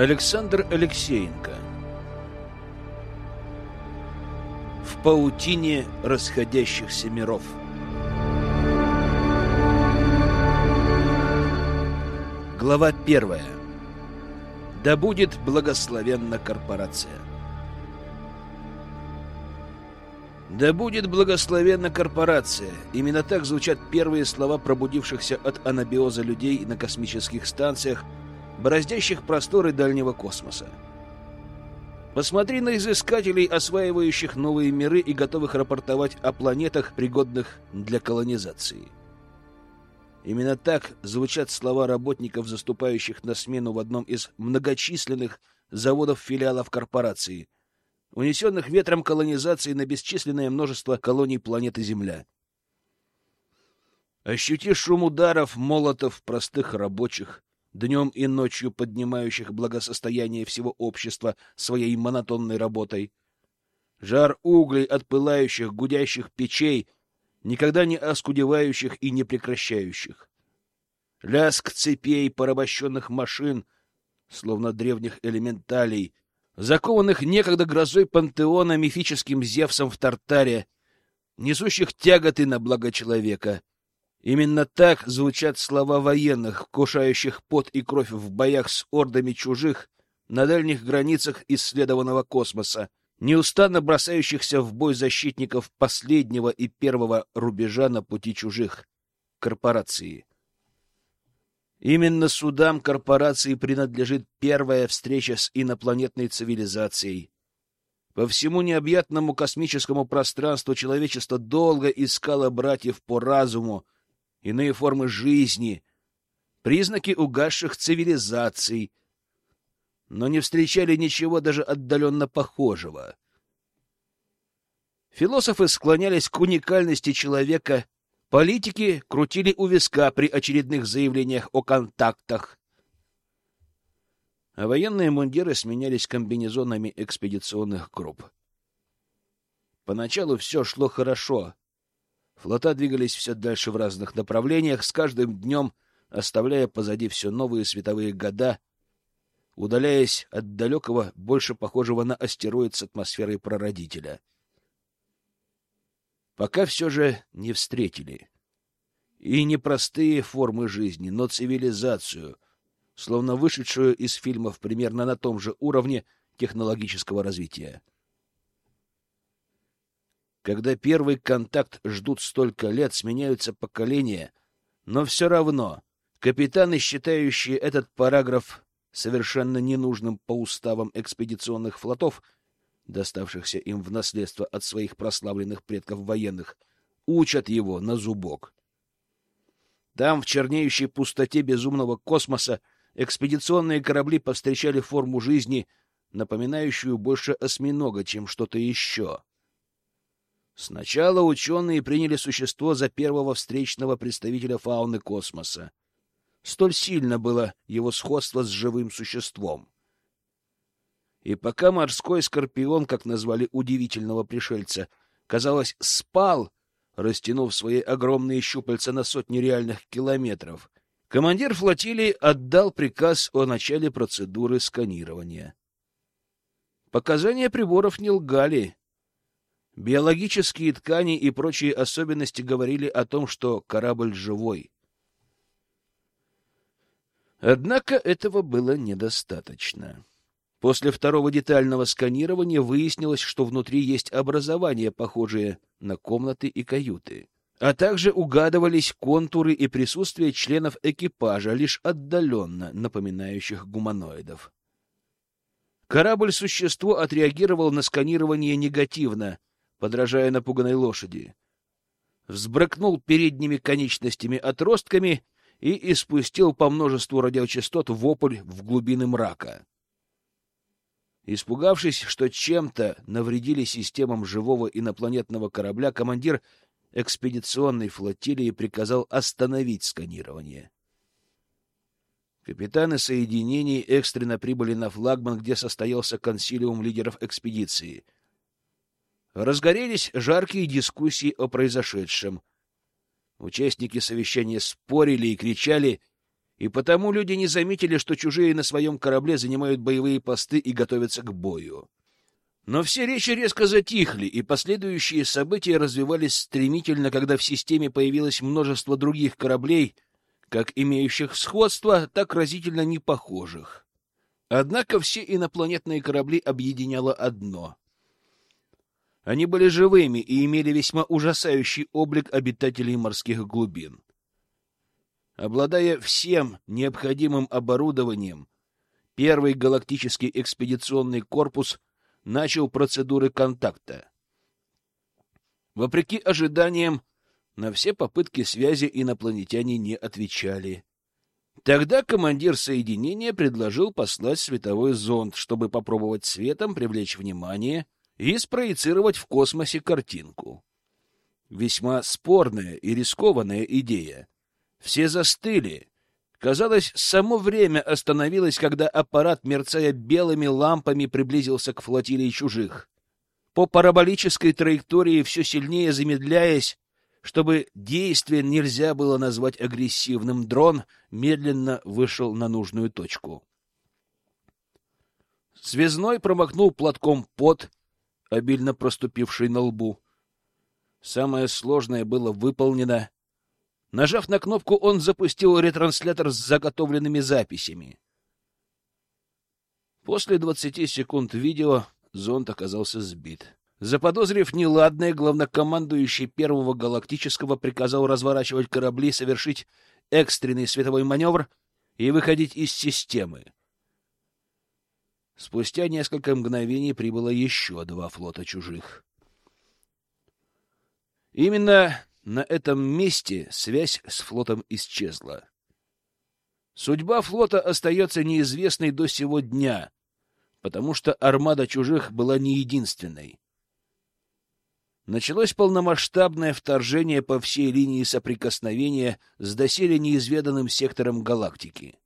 Александр Алексеенко. В паутине расходящихся миров. Глава первая. Да будет благословенна корпорация. Да будет благословенна корпорация. Именно так звучат первые слова пробудившихся от анабиоза людей на космических станциях, бороздящих просторы дальнего космоса. Посмотри на изыскателей, осваивающих новые миры и готовых рапортовать о планетах, пригодных для колонизации. Именно так звучат слова работников, заступающих на смену в одном из многочисленных заводов-филиалов корпорации – унесенных ветром колонизации на бесчисленное множество колоний планеты Земля. Ощути шум ударов, молотов простых рабочих, днем и ночью поднимающих благосостояние всего общества своей монотонной работой. Жар углей от пылающих, гудящих печей, никогда не оскудевающих и не прекращающих. Лязг цепей порабощенных машин, словно древних элементалей, закованных некогда грозой пантеона мифическим Зевсом в Тартаре, несущих тяготы на благо человека. Именно так звучат слова военных, кушающих пот и кровь в боях с ордами чужих на дальних границах исследованного космоса, неустанно бросающихся в бой защитников последнего и первого рубежа на пути чужих — корпорации. Именно судам корпорации принадлежит первая встреча с инопланетной цивилизацией. По всему необъятному космическому пространству человечество долго искало братьев по разуму, иные формы жизни, признаки угасших цивилизаций, но не встречали ничего даже отдаленно похожего. Философы склонялись к уникальности человека Политики крутили у виска при очередных заявлениях о контактах. А военные мундиры сменялись комбинезонами экспедиционных групп. Поначалу все шло хорошо. Флота двигались все дальше в разных направлениях, с каждым днем оставляя позади все новые световые года, удаляясь от далекого, больше похожего на астероид с атмосферой прародителя — пока все же не встретили. И не простые формы жизни, но цивилизацию, словно вышедшую из фильмов примерно на том же уровне технологического развития. Когда первый контакт ждут столько лет, сменяются поколения, но все равно капитаны, считающие этот параграф совершенно ненужным по уставам экспедиционных флотов, доставшихся им в наследство от своих прославленных предков военных, учат его на зубок. Там, в чернеющей пустоте безумного космоса, экспедиционные корабли повстречали форму жизни, напоминающую больше осьминога, чем что-то еще. Сначала ученые приняли существо за первого встречного представителя фауны космоса. Столь сильно было его сходство с живым существом. И пока морской скорпион, как назвали удивительного пришельца, казалось, спал, растянув свои огромные щупальца на сотни реальных километров, командир флотилии отдал приказ о начале процедуры сканирования. Показания приборов не лгали. Биологические ткани и прочие особенности говорили о том, что корабль живой. Однако этого было недостаточно. После второго детального сканирования выяснилось, что внутри есть образования, похожие на комнаты и каюты. А также угадывались контуры и присутствие членов экипажа, лишь отдаленно напоминающих гуманоидов. Корабль-существо отреагировал на сканирование негативно, подражая напуганной лошади. Взбрыкнул передними конечностями отростками и испустил по множеству радиочастот вопль в глубины мрака. Испугавшись, что чем-то навредили системам живого инопланетного корабля, командир экспедиционной флотилии приказал остановить сканирование. Капитаны соединений экстренно прибыли на флагман, где состоялся консилиум лидеров экспедиции. Разгорелись жаркие дискуссии о произошедшем. Участники совещания спорили и кричали, и потому люди не заметили, что чужие на своем корабле занимают боевые посты и готовятся к бою. Но все речи резко затихли, и последующие события развивались стремительно, когда в системе появилось множество других кораблей, как имеющих сходство, так разительно не похожих. Однако все инопланетные корабли объединяло одно. Они были живыми и имели весьма ужасающий облик обитателей морских глубин. Обладая всем необходимым оборудованием, первый галактический экспедиционный корпус начал процедуры контакта. Вопреки ожиданиям, на все попытки связи инопланетяне не отвечали. Тогда командир соединения предложил послать световой зонд, чтобы попробовать светом привлечь внимание и спроецировать в космосе картинку. Весьма спорная и рискованная идея. Все застыли. Казалось, само время остановилось, когда аппарат, мерцая белыми лампами, приблизился к флотилии чужих. По параболической траектории, все сильнее замедляясь, чтобы действие нельзя было назвать агрессивным, дрон медленно вышел на нужную точку. Связной промокнул платком пот, обильно проступивший на лбу. Самое сложное было выполнено. Нажав на кнопку, он запустил ретранслятор с заготовленными записями. После 20 секунд видео зонд оказался сбит. Заподозрив неладное, главнокомандующий Первого Галактического приказал разворачивать корабли, совершить экстренный световой маневр и выходить из системы. Спустя несколько мгновений прибыло еще два флота чужих. Именно на этом месте связь с флотом исчезла. Судьба флота остается неизвестной до сего дня, потому что армада чужих была не единственной. Началось полномасштабное вторжение по всей линии соприкосновения с доселе неизведанным сектором галактики.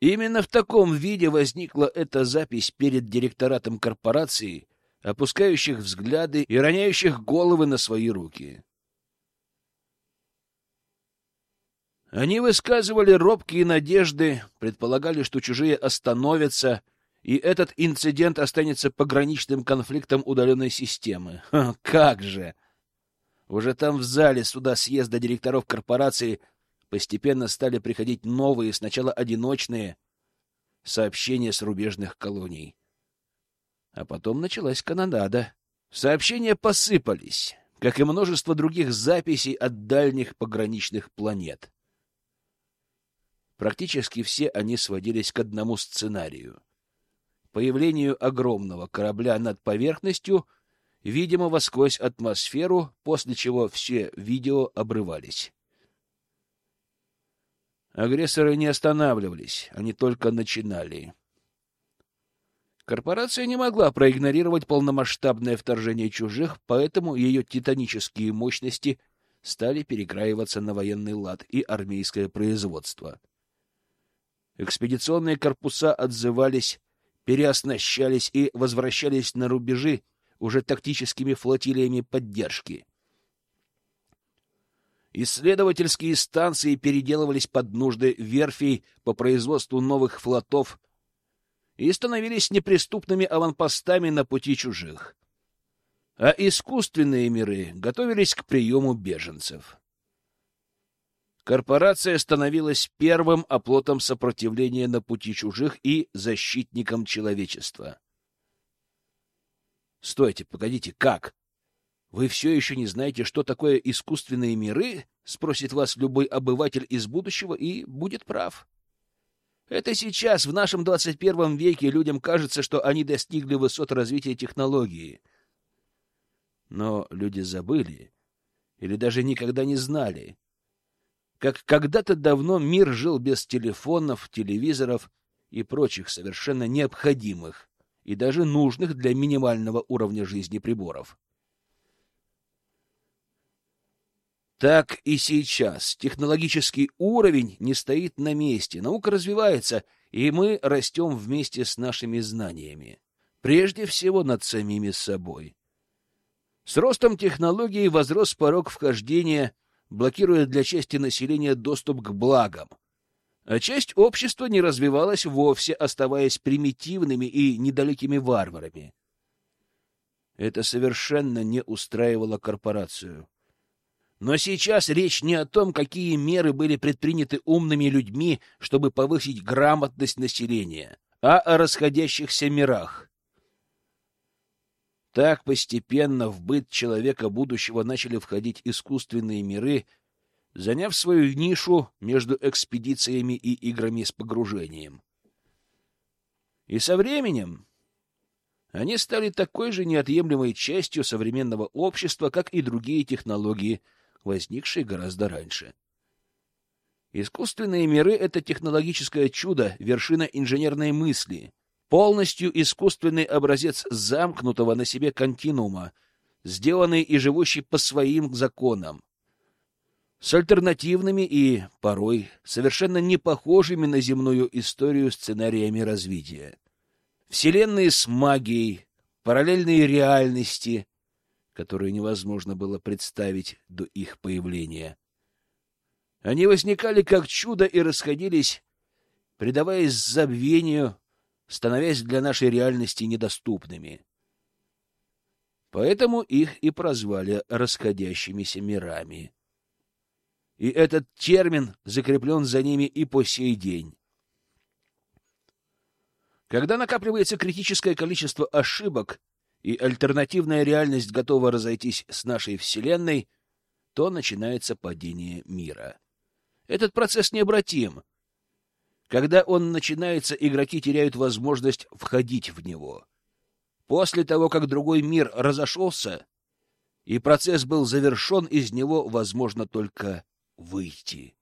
Именно в таком виде возникла эта запись перед директоратом корпорации, опускающих взгляды и роняющих головы на свои руки. Они высказывали робкие надежды, предполагали, что чужие остановятся, и этот инцидент останется пограничным конфликтом удаленной системы. Ха, как же! Уже там в зале суда съезда директоров корпорации постепенно стали приходить новые, сначала одиночные, сообщения с рубежных колоний. А потом началась канонада. Сообщения посыпались, как и множество других записей от дальних пограничных планет. Практически все они сводились к одному сценарию. Появлению огромного корабля над поверхностью, видимого сквозь атмосферу, после чего все видео обрывались. Агрессоры не останавливались, они только начинали. Корпорация не могла проигнорировать полномасштабное вторжение чужих, поэтому ее титанические мощности стали перекраиваться на военный лад и армейское производство — Экспедиционные корпуса отзывались, переоснащались и возвращались на рубежи уже тактическими флотилиями поддержки. Исследовательские станции переделывались под нужды верфей по производству новых флотов и становились неприступными аванпостами на пути чужих. А искусственные миры готовились к приему беженцев. Корпорация становилась первым оплотом сопротивления на пути чужих и защитником человечества. Стойте, погодите, как? Вы все еще не знаете, что такое искусственные миры? Спросит вас любой обыватель из будущего и будет прав. Это сейчас, в нашем 21 веке, людям кажется, что они достигли высот развития технологии. Но люди забыли или даже никогда не знали, как когда-то давно мир жил без телефонов, телевизоров и прочих совершенно необходимых и даже нужных для минимального уровня жизни приборов. Так и сейчас технологический уровень не стоит на месте, наука развивается, и мы растем вместе с нашими знаниями, прежде всего над самими собой. С ростом технологий возрос порог вхождения – блокируя для части населения доступ к благам. а часть общества не развивалась вовсе, оставаясь примитивными и недалекими варварами. Это совершенно не устраивало корпорацию. Но сейчас речь не о том, какие меры были предприняты умными людьми, чтобы повысить грамотность населения, а о расходящихся мирах. Так постепенно в быт человека будущего начали входить искусственные миры, заняв свою нишу между экспедициями и играми с погружением. И со временем они стали такой же неотъемлемой частью современного общества, как и другие технологии, возникшие гораздо раньше. Искусственные миры — это технологическое чудо, вершина инженерной мысли, полностью искусственный образец замкнутого на себе континуума, сделанный и живущий по своим законам с альтернативными и, порой, совершенно не похожими на земную историю сценариями развития. Вселенные с магией, параллельные реальности, которые невозможно было представить до их появления. Они возникали как чудо и расходились, предаваясь забвению, становясь для нашей реальности недоступными. Поэтому их и прозвали расходящимися мирами и этот термин закреплен за ними и по сей день. Когда накапливается критическое количество ошибок, и альтернативная реальность готова разойтись с нашей Вселенной, то начинается падение мира. Этот процесс необратим. Когда он начинается, игроки теряют возможность входить в него. После того, как другой мир разошелся, и процесс был завершен, из него возможно только выйти.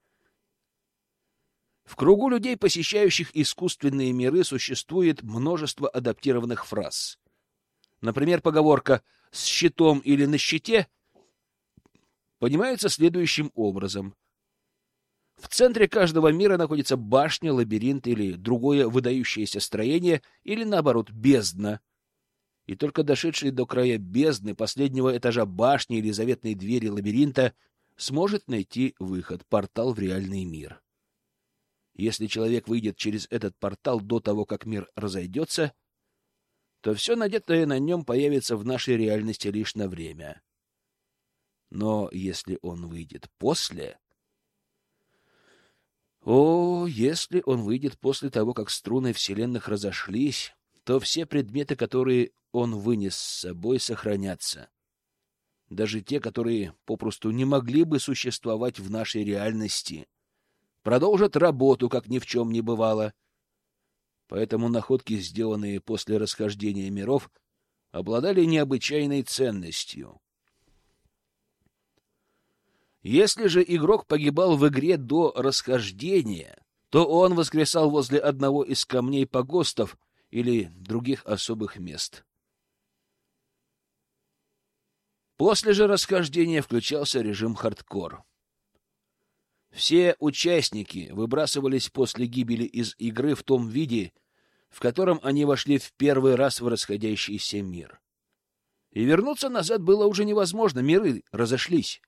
В кругу людей, посещающих искусственные миры, существует множество адаптированных фраз. Например, поговорка «с щитом или на щите» понимается следующим образом. В центре каждого мира находится башня, лабиринт или другое выдающееся строение, или, наоборот, бездна. И только дошедшие до края бездны, последнего этажа башни или заветной двери лабиринта сможет найти выход, портал в реальный мир. Если человек выйдет через этот портал до того, как мир разойдется, то все надетое на нем появится в нашей реальности лишь на время. Но если он выйдет после... О, если он выйдет после того, как струны вселенных разошлись, то все предметы, которые он вынес с собой, сохранятся даже те, которые попросту не могли бы существовать в нашей реальности, продолжат работу, как ни в чем не бывало. Поэтому находки, сделанные после расхождения миров, обладали необычайной ценностью. Если же игрок погибал в игре до расхождения, то он воскресал возле одного из камней погостов или других особых мест. После же расхождения включался режим хардкор. Все участники выбрасывались после гибели из игры в том виде, в котором они вошли в первый раз в расходящийся мир. И вернуться назад было уже невозможно, миры разошлись.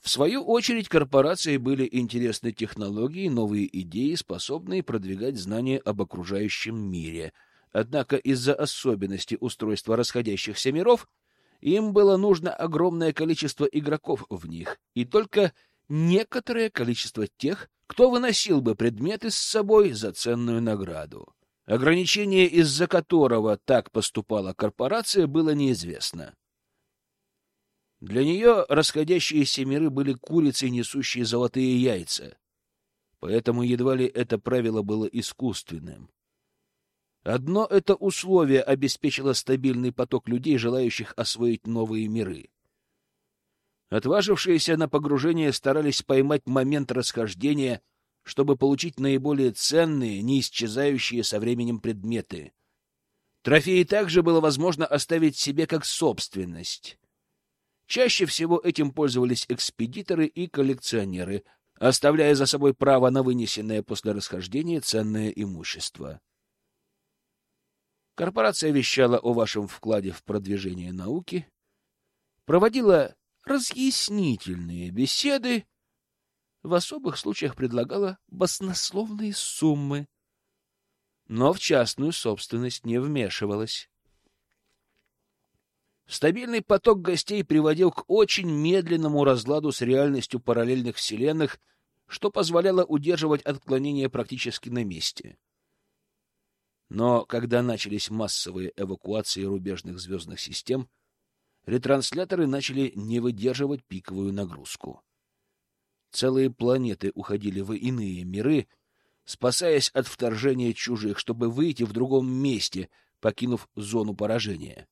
В свою очередь, корпорации были интересны технологии, новые идеи, способные продвигать знания об окружающем мире — Однако из-за особенностей устройства расходящихся миров им было нужно огромное количество игроков в них, и только некоторое количество тех, кто выносил бы предметы с собой за ценную награду. Ограничение, из-за которого так поступала корпорация, было неизвестно. Для нее расходящиеся миры были курицей, несущие золотые яйца. Поэтому едва ли это правило было искусственным. Одно это условие обеспечило стабильный поток людей, желающих освоить новые миры. Отважившиеся на погружение старались поймать момент расхождения, чтобы получить наиболее ценные, не исчезающие со временем предметы. Трофеи также было возможно оставить себе как собственность. Чаще всего этим пользовались экспедиторы и коллекционеры, оставляя за собой право на вынесенное после расхождения ценное имущество. Корпорация вещала о вашем вкладе в продвижение науки, проводила разъяснительные беседы, в особых случаях предлагала баснословные суммы, но в частную собственность не вмешивалась. Стабильный поток гостей приводил к очень медленному разладу с реальностью параллельных вселенных, что позволяло удерживать отклонения практически на месте. Но когда начались массовые эвакуации рубежных звездных систем, ретрансляторы начали не выдерживать пиковую нагрузку. Целые планеты уходили в иные миры, спасаясь от вторжения чужих, чтобы выйти в другом месте, покинув зону поражения.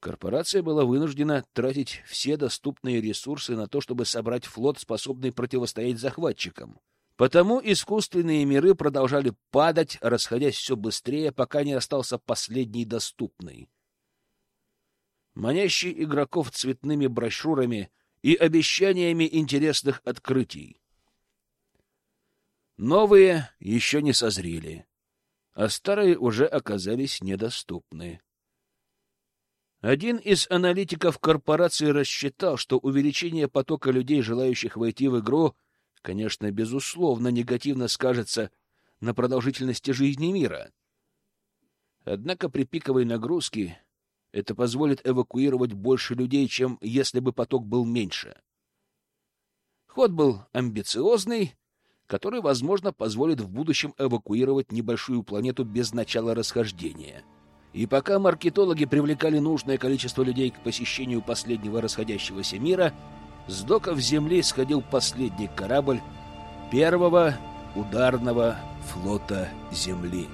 Корпорация была вынуждена тратить все доступные ресурсы на то, чтобы собрать флот, способный противостоять захватчикам. Потому искусственные миры продолжали падать, расходясь все быстрее, пока не остался последний доступный. Манящий игроков цветными брошюрами и обещаниями интересных открытий. Новые еще не созрели, а старые уже оказались недоступны. Один из аналитиков корпорации рассчитал, что увеличение потока людей, желающих войти в игру, конечно, безусловно, негативно скажется на продолжительности жизни мира. Однако при пиковой нагрузке это позволит эвакуировать больше людей, чем если бы поток был меньше. Ход был амбициозный, который, возможно, позволит в будущем эвакуировать небольшую планету без начала расхождения — и пока маркетологи привлекали нужное количество людей к посещению последнего расходящегося мира, с доков Земли сходил последний корабль первого ударного флота Земли.